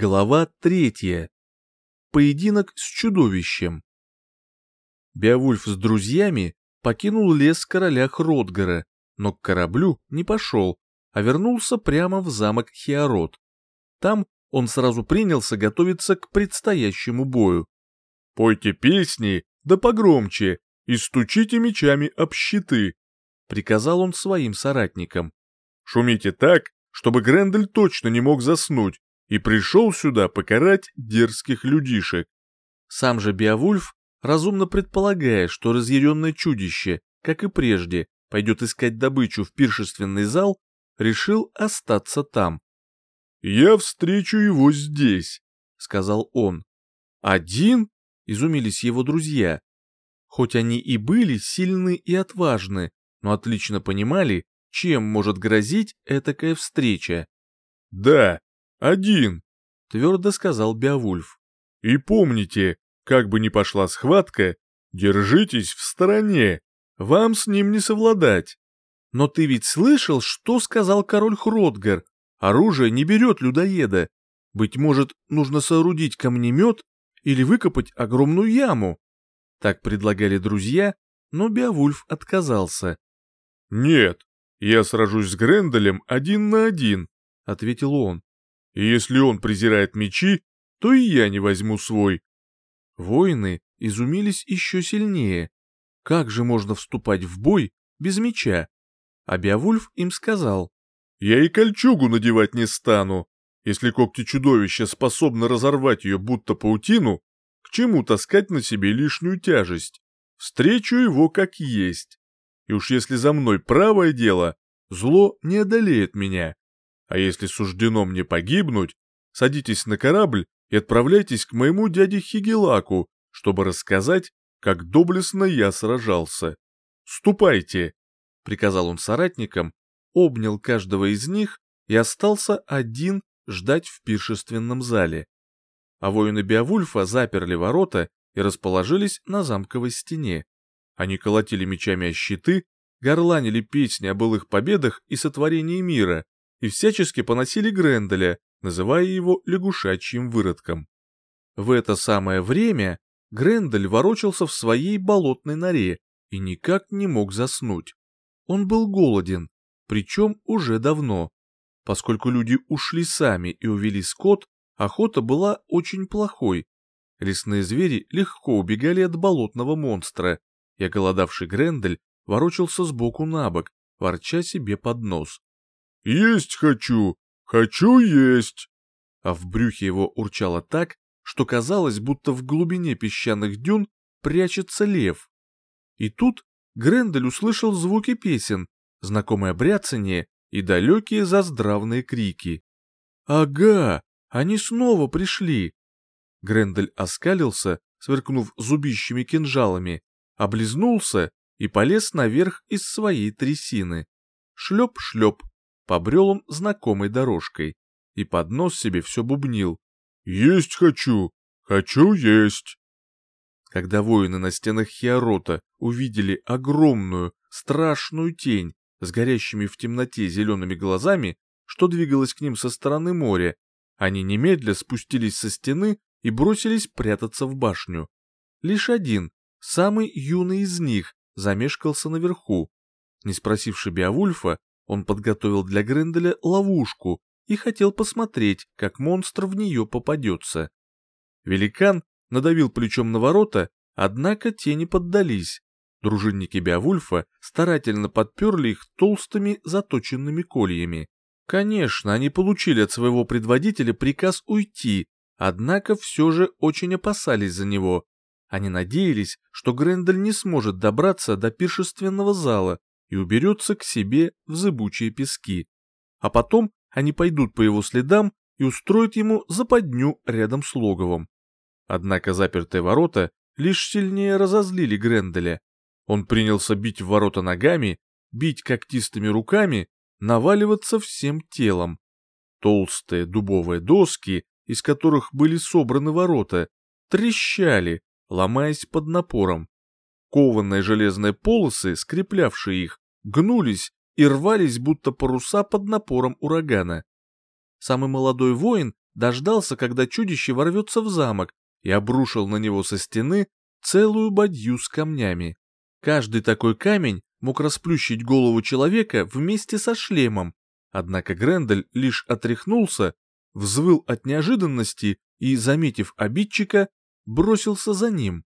Глава третья. Поединок с чудовищем. Беовульф с друзьями покинул лес короля Хродгара, но к кораблю не пошел, а вернулся прямо в замок Хиарот. Там он сразу принялся готовиться к предстоящему бою. «Пойте песни, да погромче, и стучите мечами об щиты», — приказал он своим соратникам. «Шумите так, чтобы Грендель точно не мог заснуть, и пришел сюда покарать дерзких людишек. Сам же Беовульф, разумно предполагая, что разъяренное чудище, как и прежде, пойдет искать добычу в пиршественный зал, решил остаться там. «Я встречу его здесь», — сказал он. «Один?» — изумились его друзья. Хоть они и были сильны и отважны, но отлично понимали, чем может грозить этакая встреча. «Да, «Один», — твердо сказал Беовульф. «И помните, как бы ни пошла схватка, держитесь в стороне, вам с ним не совладать». «Но ты ведь слышал, что сказал король Хродгар? Оружие не берет людоеда. Быть может, нужно соорудить камнемет или выкопать огромную яму?» Так предлагали друзья, но Беовульф отказался. «Нет, я сражусь с Гренделем один на один», — ответил он. И если он презирает мечи, то и я не возьму свой. Воины изумились еще сильнее. Как же можно вступать в бой без меча? А Беовульф им сказал. Я и кольчугу надевать не стану. Если когти чудовища способны разорвать ее будто паутину, к чему таскать на себе лишнюю тяжесть? Встречу его как есть. И уж если за мной правое дело, зло не одолеет меня. А если суждено мне погибнуть, садитесь на корабль и отправляйтесь к моему дяде Хигелаку, чтобы рассказать, как доблестно я сражался. Ступайте!» — приказал он соратникам, обнял каждого из них и остался один ждать в пиршественном зале. А воины Беовульфа заперли ворота и расположились на замковой стене. Они колотили мечами о щиты, горланили песни о былых победах и сотворении мира, и всячески поносили Гренделя, называя его лягушачьим выродком. В это самое время Грендель ворочался в своей болотной норе и никак не мог заснуть. Он был голоден, причем уже давно. Поскольку люди ушли сами и увели скот, охота была очень плохой. Лесные звери легко убегали от болотного монстра, и оголодавший Грендель ворочался сбоку на бок, ворча себе под нос. «Есть хочу! Хочу есть!» А в брюхе его урчало так, что казалось, будто в глубине песчаных дюн прячется лев. И тут Грендель услышал звуки песен, знакомое бряцание и далекие заздравные крики. «Ага, они снова пришли!» Грендель оскалился, сверкнув зубищими кинжалами, облизнулся и полез наверх из своей трясины. Шлеп-шлеп, Побрел он знакомой дорожкой и под нос себе все бубнил. «Есть хочу! Хочу есть!» Когда воины на стенах Хиарота увидели огромную, страшную тень с горящими в темноте зелеными глазами, что двигалась к ним со стороны моря, они немедля спустились со стены и бросились прятаться в башню. Лишь один, самый юный из них, замешкался наверху. Не спросивши Беовульфа, он подготовил для Гренделя ловушку и хотел посмотреть, как монстр в нее попадется. Великан надавил плечом на ворота, однако те не поддались. Дружинники Беовульфа старательно подперли их толстыми заточенными кольями. Конечно, они получили от своего предводителя приказ уйти, однако все же очень опасались за него. Они надеялись, что Грендель не сможет добраться до пиршественного зала и уберется к себе в зыбучие пески. А потом они пойдут по его следам и устроят ему западню рядом с логовом. Однако запертые ворота лишь сильнее разозлили Гренделя. Он принялся бить в ворота ногами, бить когтистыми руками, наваливаться всем телом. Толстые дубовые доски, из которых были собраны ворота, трещали, ломаясь под напором. Кованные железные полосы, скреплявшие их, гнулись и рвались, будто паруса под напором урагана. Самый молодой воин дождался, когда чудище ворвется в замок и обрушил на него со стены целую бадью с камнями. Каждый такой камень мог расплющить голову человека вместе со шлемом, однако Грендель лишь отряхнулся, взвыл от неожиданности и, заметив обидчика, бросился за ним.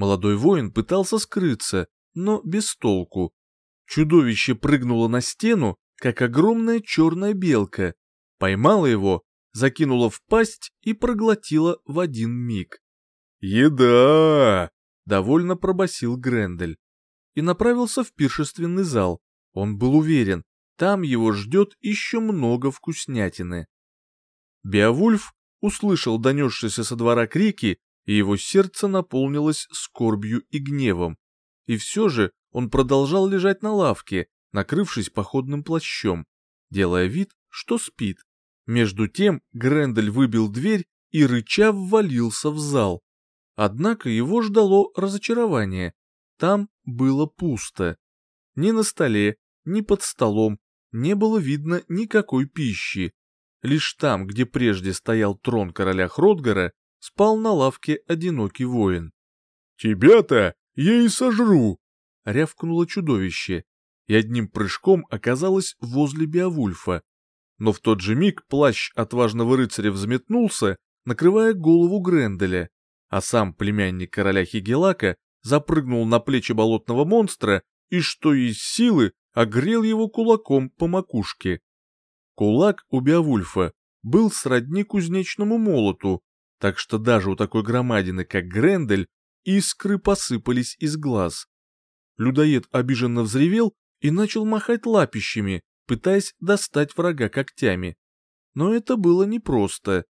Молодой воин пытался скрыться, но без толку. Чудовище прыгнуло на стену, как огромная черная белка, поймала его, закинула в пасть и проглотила в один миг. «Еда!» — довольно пробасил Грендель. И направился в пиршественный зал. Он был уверен, там его ждет еще много вкуснятины. Беовульф услышал донесшиеся со двора крики, и его сердце наполнилось скорбью и гневом. И все же он продолжал лежать на лавке, накрывшись походным плащом, делая вид, что спит. Между тем Грендель выбил дверь и рыча ввалился в зал. Однако его ждало разочарование. Там было пусто. Ни на столе, ни под столом не было видно никакой пищи. Лишь там, где прежде стоял трон короля Хродгара, спал на лавке одинокий воин. «Тебя-то я и сожру!» — рявкнуло чудовище, и одним прыжком оказалось возле Беовульфа. Но в тот же миг плащ отважного рыцаря взметнулся, накрывая голову Гренделя, а сам племянник короля Хигелака запрыгнул на плечи болотного монстра и, что из силы, огрел его кулаком по макушке. Кулак у Беовульфа был сродни кузнечному молоту, так что даже у такой громадины, как Грендель, искры посыпались из глаз. Людоед обиженно взревел и начал махать лапищами, пытаясь достать врага когтями. Но это было непросто.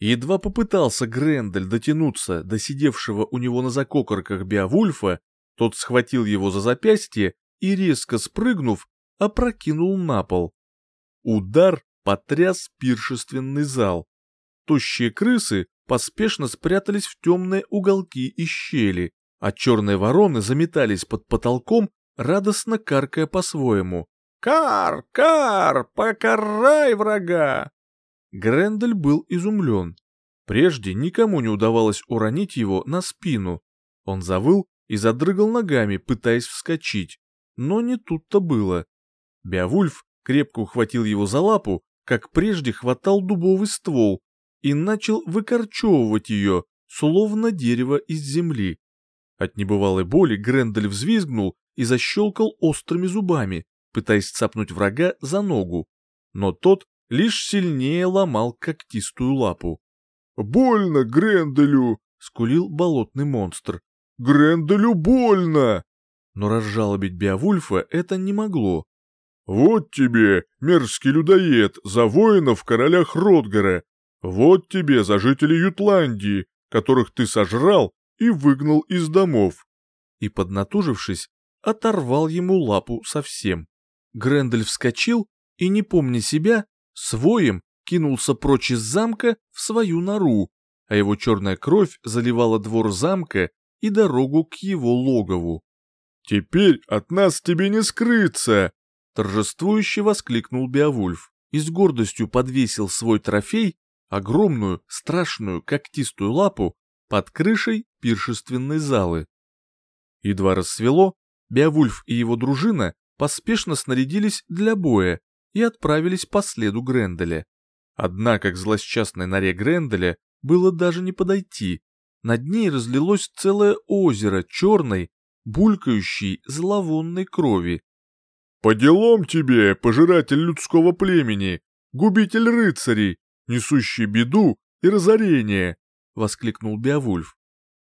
Едва попытался Грендель дотянуться до сидевшего у него на закокорках Беовульфа, тот схватил его за запястье и, резко спрыгнув, опрокинул на пол. Удар потряс пиршественный зал. Тощие крысы поспешно спрятались в темные уголки и щели, а черные вороны заметались под потолком, радостно каркая по-своему. «Кар! Кар! Покарай врага!» Грендель был изумлен. Прежде никому не удавалось уронить его на спину. Он завыл и задрыгал ногами, пытаясь вскочить. Но не тут-то было. Беовульф крепко ухватил его за лапу, как прежде хватал дубовый ствол, и начал выкорчевывать ее, словно дерево из земли. От небывалой боли Грендель взвизгнул и защелкал острыми зубами, пытаясь цапнуть врага за ногу. Но тот лишь сильнее ломал когтистую лапу. «Больно Гренделю!» — скулил болотный монстр. «Гренделю больно!» Но разжалобить Беовульфа это не могло. «Вот тебе, мерзкий людоед, за воинов короля Хродгара! Вот тебе за жителей Ютландии, которых ты сожрал и выгнал из домов!» И, поднатужившись, оторвал ему лапу совсем. Грендель вскочил и, не помня себя, своим кинулся прочь из замка в свою нору, а его черная кровь заливала двор замка и дорогу к его логову. «Теперь от нас тебе не скрыться!» торжествующе воскликнул Беовульф и с гордостью подвесил свой трофей, огромную, страшную, когтистую лапу, под крышей пиршественной залы. Едва рассвело, Беовульф и его дружина поспешно снарядились для боя и отправились по следу Гренделя. Однако к злосчастной норе Гренделя было даже не подойти. Над ней разлилось целое озеро черной, булькающей, зловонной крови. «По делам тебе, пожиратель людского племени, губитель рыцарей, несущий беду и разорение!» — воскликнул Беовульф.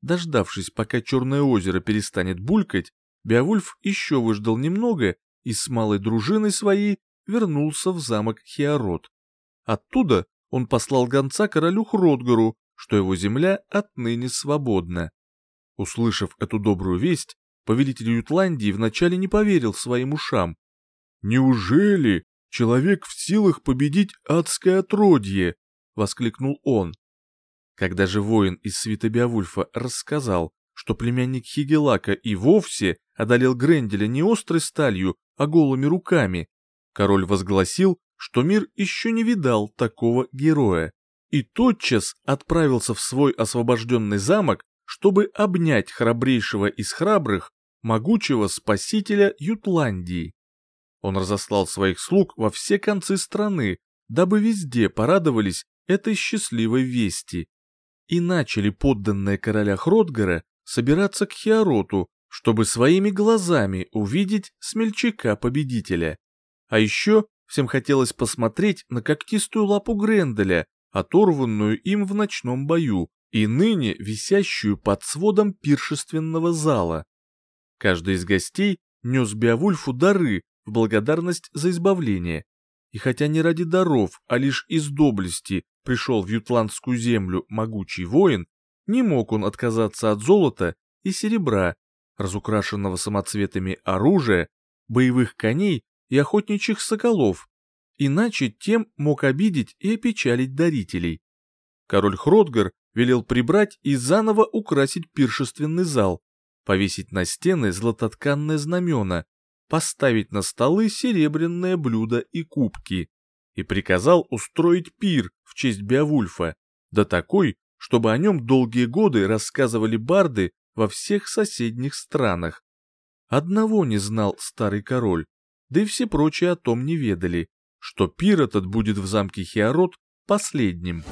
Дождавшись, пока черное озеро перестанет булькать, Беовульф еще выждал немного и с малой дружиной своей вернулся в замок Хиарот. Оттуда он послал гонца королю Хродгару, что его земля отныне свободна. Услышав эту добрую весть, повелитель Ютландии вначале не поверил своим ушам. «Неужели человек в силах победить адское отродье?» — воскликнул он. Когда же воин из свита Беовульфа рассказал, что племянник Хигелака и вовсе одолел Гренделя не острой сталью, а голыми руками, король возгласил, что мир еще не видал такого героя. и тотчас отправился в свой освобожденный замок, чтобы обнять храбрейшего из храбрых, могучего спасителя Ютландии. Он разослал своих слуг во все концы страны, дабы везде порадовались этой счастливой вести. И начали подданные короля Хродгара собираться к Хиароту, чтобы своими глазами увидеть смельчака-победителя. А еще всем хотелось посмотреть на когтистую лапу Гренделя, оторванную им в ночном бою, и ныне висящую под сводом пиршественного зала. Каждый из гостей нес Беовульфу дары в благодарность за избавление. И хотя не ради даров, а лишь из доблести пришел в ютландскую землю могучий воин, не мог он отказаться от золота и серебра, разукрашенного самоцветами оружия, боевых коней и охотничьих соколов, иначе тем мог обидеть и опечалить дарителей. Король Хродгар велел прибрать и заново украсить пиршественный зал, повесить на стены златотканные знамена, поставить на столы серебряные блюда и кубки, и приказал устроить пир в честь Беовульфа, да такой, чтобы о нем долгие годы рассказывали барды во всех соседних странах. Одного не знал старый король, да и все прочие о том не ведали, что пир этот будет в замке Хиарот последним.